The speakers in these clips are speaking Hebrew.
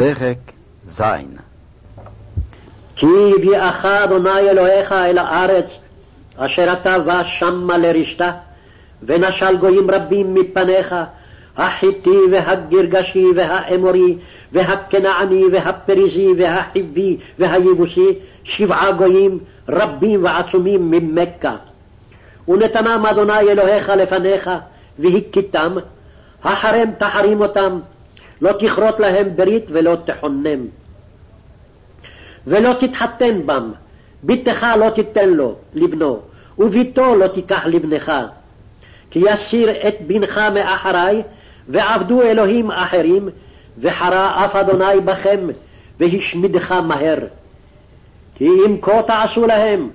פרק ז. כי הביאך אדוני אלוהיך אל הארץ, אשר אתה בא שמה לרשתה, ונשל גויים רבים מפניך, החיתי והגרגשי והאמורי והכנעני והפריזי והחיבי והיבוסי, שבעה גויים רבים ועצומים ממכה. ונתנם אדוני אלוהיך לפניך, והכיתם, החרם תחרים אותם, לא תכרות להם ברית ולא תחונם. ולא תתחתן בם, בתך לא תיתן לו לבנו, וביתו לא תיקח לבנך. כי יסיר את בנך מאחרי, ועבדו אלוהים אחרים, וחרה אף אדוני בכם, והשמידך מהר. כי אם כה תעשו להם,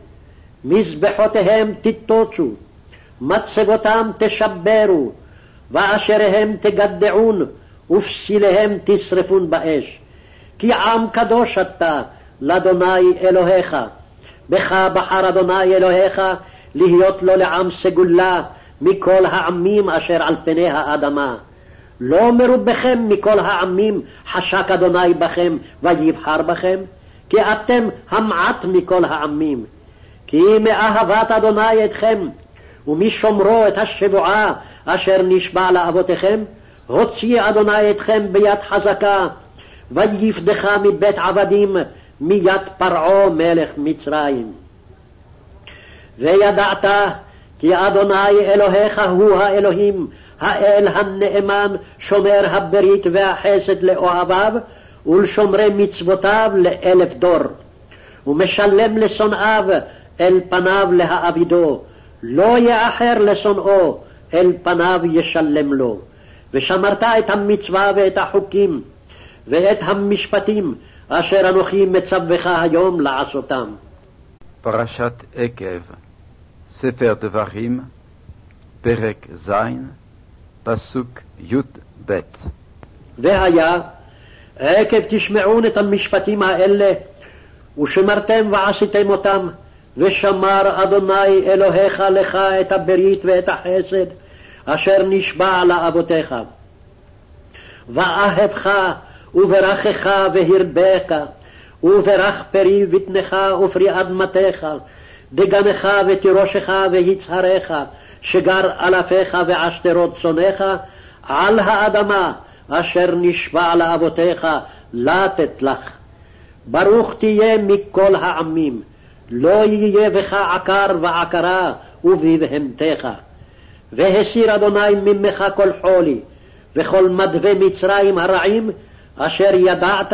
מזבחותיהם תטוצו, מצבותם תשברו, ואשריהם תגדעון, ופסיליהם תשרפון באש. כי עם קדוש אתה לאדוני אלוהיך. בך בחר אדוני אלוהיך להיות לו לעם סגולה מכל העמים אשר על פני האדמה. לא מרובכם מכל העמים חשק אדוני בכם ויבחר בכם, כי אתם המעט מכל העמים. כי מאהבת אדוני אתכם, ומשומרו את השבועה אשר נשבע לאבותיכם, הוציא אדוני אתכם ביד חזקה, ויפדך מבית עבדים, מיד פרעה מלך מצרים. וידעת כי אדוני אלוהיך הוא האלוהים, האל הנאמן, שומר הברית והחסד לאוהביו, ולשומרי מצוותיו לאלף דור. ומשלם לשונאיו אל פניו להעבידו, לא יאחר לשונאו, אל פניו ישלם לו. ושמרת את המצווה ואת החוקים, ואת המשפטים, אשר אנוכי מצווך היום לעשותם. פרשת עקב, ספר דברים, פרק ז, פסוק י"ב. והיה, עקב תשמעון את המשפטים האלה, ושמרתם ועשיתם אותם, ושמר אדוני אלוהיך לך את הברית ואת החסד, אשר נשבע לאבותיך. ואהבך וברכך והרבך, וברך פרי בטנך ופרי אדמתך, דגנך ותירושך ויצהריך, שגר אלפיך ועשתרות צונך, על האדמה אשר נשבע לאבותיך לתת לך. ברוך תהיה מכל העמים, לא יהיה בך עקר ועקרה ובבהמתך. והסיר אדוני ממך כל חולי, וכל מדווה מצרים הרעים, אשר ידעת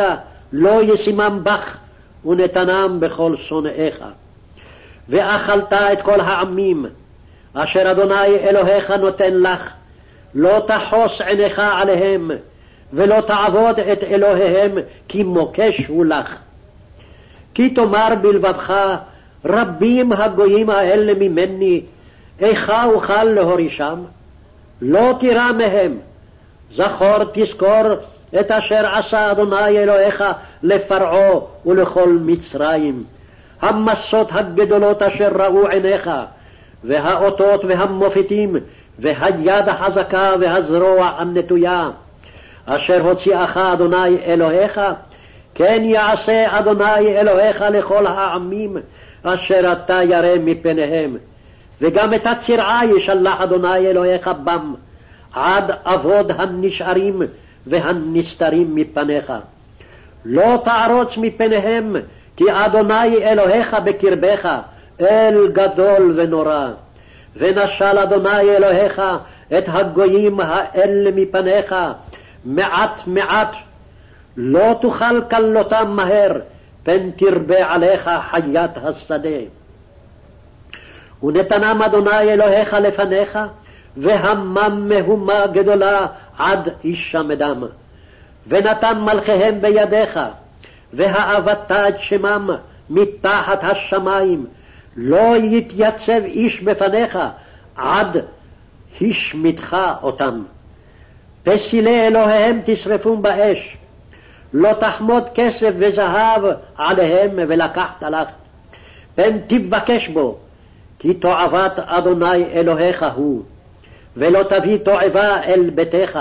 לא ישימם בך, ונתנם בכל שונאיך. ואכלת את כל העמים, אשר אדוני אלוהיך נותן לך, לא תחוס עיניך עליהם, ולא תעבוד את אלוהיהם, כי מוקש הוא לך. כי תאמר בלבבך, רבים הגויים האלה ממני, איכה אוכל להורישם? לא תירא מהם. זכור תזכור את אשר עשה אדוני אלוהיך לפרעה ולכל מצרים. המסות הגדולות אשר ראו עיניך, והאותות והמופתים, והיד החזקה והזרוע הנטויה, אשר הוציאך אדוני אלוהיך, כן יעשה אדוני אלוהיך לכל העמים, אשר אתה ירא מפניהם. וגם את הצרעה ישלח אדוני אלוהיך בם, עד אבוד הנשארים והנסתרים מפניך. לא תערוץ מפניהם, כי אדוני אלוהיך בקרבך, אל גדול ונורא. ונשל אדוני אלוהיך את הגויים האלה מפניך, מעט מעט, לא תוכל כלותם מהר, פן תרבה עליך חיית השדה. ונתנם אדוני אלוהיך לפניך, והמם מהומה גדולה עד הישמדם. ונתן מלכיהם בידיך, והאבדת את שמם מתחת השמים, לא יתייצב איש בפניך עד השמידך אותם. פסילי אלוהיהם תשרפום באש, לא תחמוד כסף וזהב עליהם ולקחת לך, פן תבקש בו, כי תועבת אדוני אלוהיך הוא, ולא תביא תועבה אל ביתך,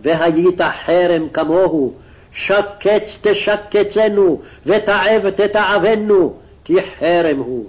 והיית חרם כמוהו, שקץ תשקצנו, ותעב תתעבנו, כי חרם הוא.